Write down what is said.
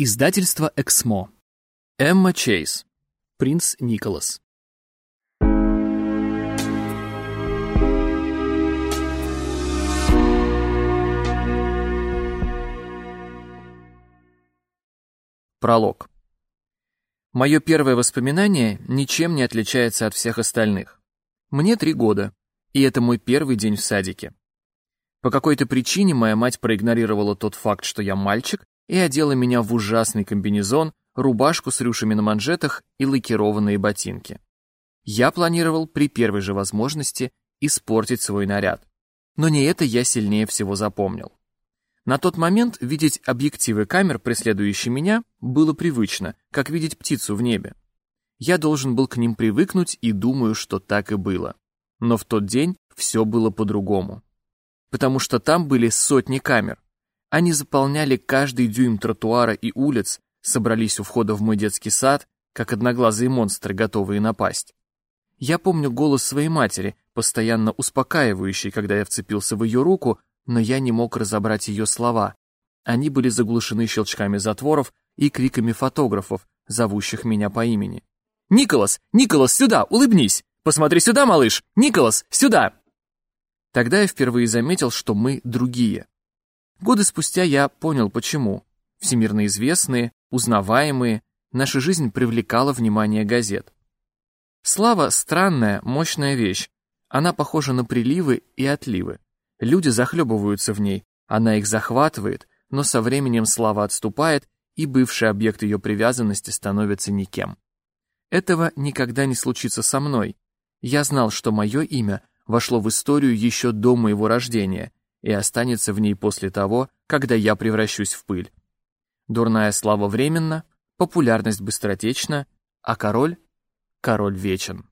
Издательство «Эксмо». Эмма Чейз. Принц Николас. Пролог. Мое первое воспоминание ничем не отличается от всех остальных. Мне три года, и это мой первый день в садике. По какой-то причине моя мать проигнорировала тот факт, что я мальчик, и одела меня в ужасный комбинезон, рубашку с рюшами на манжетах и лакированные ботинки. Я планировал при первой же возможности испортить свой наряд. Но не это я сильнее всего запомнил. На тот момент видеть объективы камер, преследующие меня, было привычно, как видеть птицу в небе. Я должен был к ним привыкнуть и думаю, что так и было. Но в тот день все было по-другому. Потому что там были сотни камер, они заполняли каждый дюйм тротуара и улиц, собрались у входа в мой детский сад, как одноглазые монстры, готовые напасть. Я помню голос своей матери, постоянно успокаивающий, когда я вцепился в ее руку, но я не мог разобрать ее слова. Они были заглушены щелчками затворов и криками фотографов, зовущих меня по имени. «Николас! Николас, сюда! Улыбнись! Посмотри сюда, малыш! Николас, сюда!» Тогда я впервые заметил, что мы другие. Годы спустя я понял, почему. Всемирно известные, узнаваемые, наша жизнь привлекала внимание газет. Слава — странная, мощная вещь. Она похожа на приливы и отливы. Люди захлебываются в ней, она их захватывает, но со временем слава отступает, и бывший объект ее привязанности становится никем. Этого никогда не случится со мной. Я знал, что мое имя вошло в историю еще до моего рождения, и останется в ней после того, когда я превращусь в пыль. Дурная слава временна, популярность быстротечна, а король, король вечен.